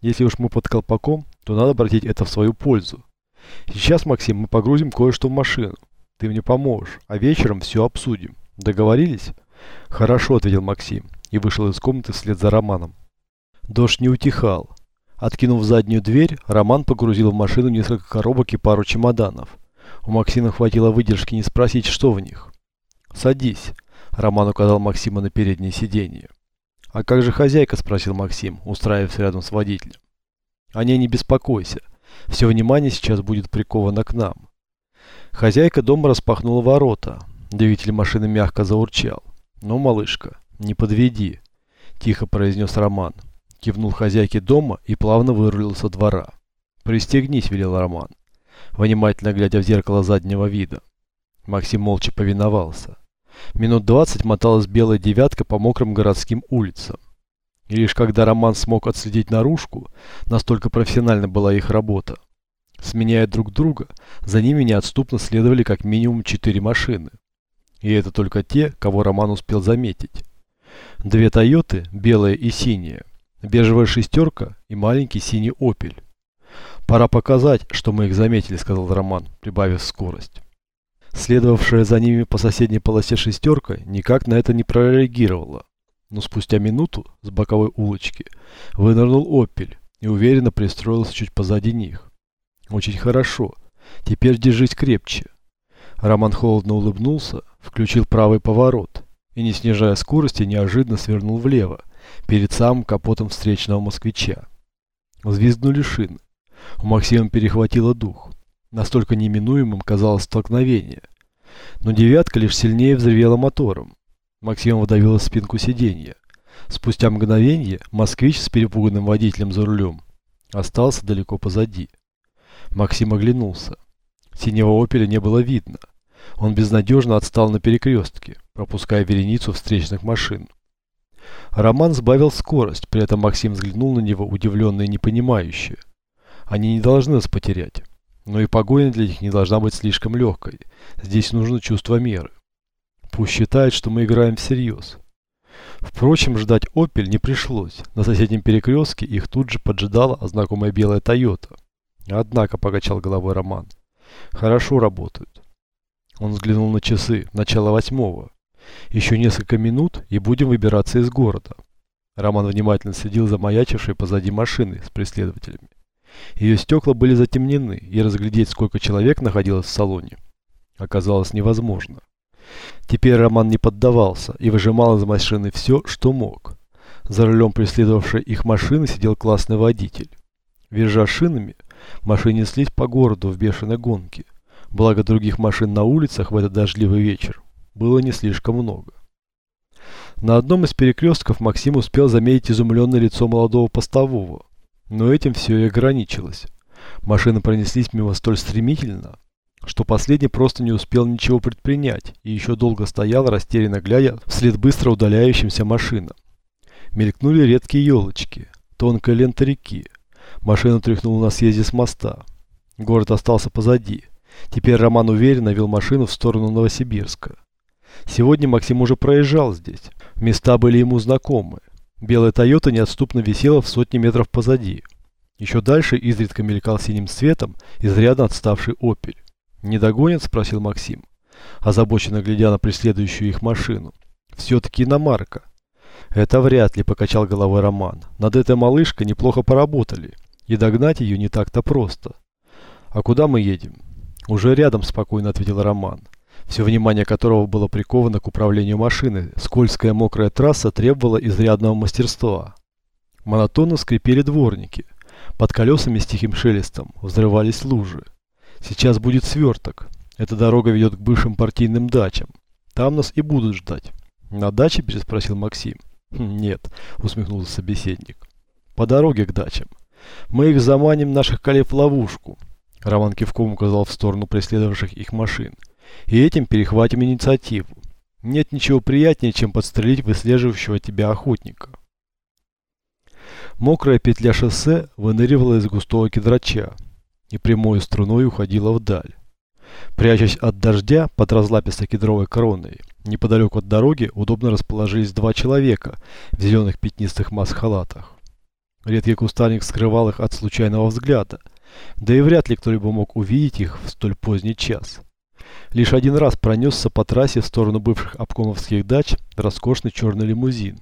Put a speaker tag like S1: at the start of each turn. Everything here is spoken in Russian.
S1: Если уж мы под колпаком, то надо обратить это в свою пользу. Сейчас, Максим, мы погрузим кое-что в машину. Ты мне поможешь, а вечером все обсудим. Договорились? Хорошо, ответил Максим и вышел из комнаты вслед за Романом. Дождь не утихал. Откинув заднюю дверь, Роман погрузил в машину несколько коробок и пару чемоданов. У Максима хватило выдержки не спросить, что в них. «Садись», – Роман указал Максима на переднее сиденье. «А как же хозяйка?» – спросил Максим, устраиваясь рядом с водителем. «О ней не беспокойся. Все внимание сейчас будет приковано к нам». Хозяйка дома распахнула ворота. Двигатель машины мягко заурчал. «Ну, малышка, не подведи», – тихо произнес Роман. Кивнул хозяйке дома и плавно вырулил со двора. «Пристегнись», – велел Роман, внимательно глядя в зеркало заднего вида. Максим молча повиновался. Минут двадцать моталась белая девятка по мокрым городским улицам. И лишь когда Роман смог отследить наружку, настолько профессиональна была их работа. Сменяя друг друга, за ними неотступно следовали как минимум четыре машины. И это только те, кого Роман успел заметить. Две Тойоты, белая и синяя, бежевая шестерка и маленький синий Опель. «Пора показать, что мы их заметили», — сказал Роман, прибавив скорость. Следовавшая за ними по соседней полосе шестерка никак на это не прореагировала. Но спустя минуту с боковой улочки вынырнул «Опель» и уверенно пристроился чуть позади них. «Очень хорошо. Теперь держись крепче». Роман холодно улыбнулся, включил правый поворот и, не снижая скорости, неожиданно свернул влево, перед самым капотом встречного москвича. Взвизгнули шины. У Максима перехватило дух. Настолько неминуемым казалось столкновение. Но девятка лишь сильнее взревела мотором. Максим выдавила спинку сиденья. Спустя мгновение москвич с перепуганным водителем за рулем остался далеко позади. Максим оглянулся. Синего «Опеля» не было видно. Он безнадежно отстал на перекрестке, пропуская вереницу встречных машин. Роман сбавил скорость, при этом Максим взглянул на него удивленно и непонимающе. Они не должны нас потерять. Но и погоня для них не должна быть слишком легкой. Здесь нужно чувство меры. Пусть считает, что мы играем всерьез. Впрочем, ждать «Опель» не пришлось. На соседнем перекрестке их тут же поджидала знакомая белая «Тойота». Однако, покачал головой Роман, хорошо работают. Он взглянул на часы, начало восьмого. Еще несколько минут и будем выбираться из города. Роман внимательно следил за маячившей позади машины с преследователями. Ее стекла были затемнены, и разглядеть, сколько человек находилось в салоне, оказалось невозможно. Теперь Роман не поддавался и выжимал из машины все, что мог. За рулем преследовавшей их машины сидел классный водитель. Визжа шинами, машины неслись по городу в бешеной гонке. Благо других машин на улицах в этот дождливый вечер было не слишком много. На одном из перекрестков Максим успел заметить изумленное лицо молодого постового. Но этим все и ограничилось. Машины пронеслись мимо столь стремительно, что последний просто не успел ничего предпринять и еще долго стоял, растерянно глядя вслед быстро удаляющимся машинам. Мелькнули редкие елочки, тонкая лента реки. Машина тряхнула на съезде с моста. Город остался позади. Теперь Роман уверенно вел машину в сторону Новосибирска. Сегодня Максим уже проезжал здесь. Места были ему знакомы. Белая Тойота неотступно висела в сотни метров позади. Еще дальше изредка мелькал синим цветом изрядно отставший «Опель». «Не догонят?» – спросил Максим, озабоченно глядя на преследующую их машину. «Все-таки иномарка». «Это вряд ли», – покачал головой Роман. «Над этой малышкой неплохо поработали, и догнать ее не так-то просто». «А куда мы едем?» «Уже рядом», – спокойно ответил Роман все внимание которого было приковано к управлению машины. Скользкая мокрая трасса требовала изрядного мастерства. Монотонно скрипели дворники. Под колесами с тихим шелестом взрывались лужи. Сейчас будет сверток. Эта дорога ведет к бывшим партийным дачам. Там нас и будут ждать. На даче? переспросил Максим. «Хм, нет, усмехнулся собеседник. По дороге к дачам. Мы их заманим наших коллег в ловушку. Роман кивком указал в сторону преследовавших их машин и этим перехватим инициативу. Нет ничего приятнее, чем подстрелить выслеживающего тебя охотника. Мокрая петля шоссе выныривала из густого кедрача и прямой струной уходила вдаль. Прячась от дождя под разлапистой кедровой короной, неподалеку от дороги удобно расположились два человека в зеленых пятнистых маск-халатах. Редкий кустарник скрывал их от случайного взгляда, да и вряд ли кто-либо мог увидеть их в столь поздний час. Лишь один раз пронесся по трассе в сторону бывших обкомовских дач роскошный черный лимузин.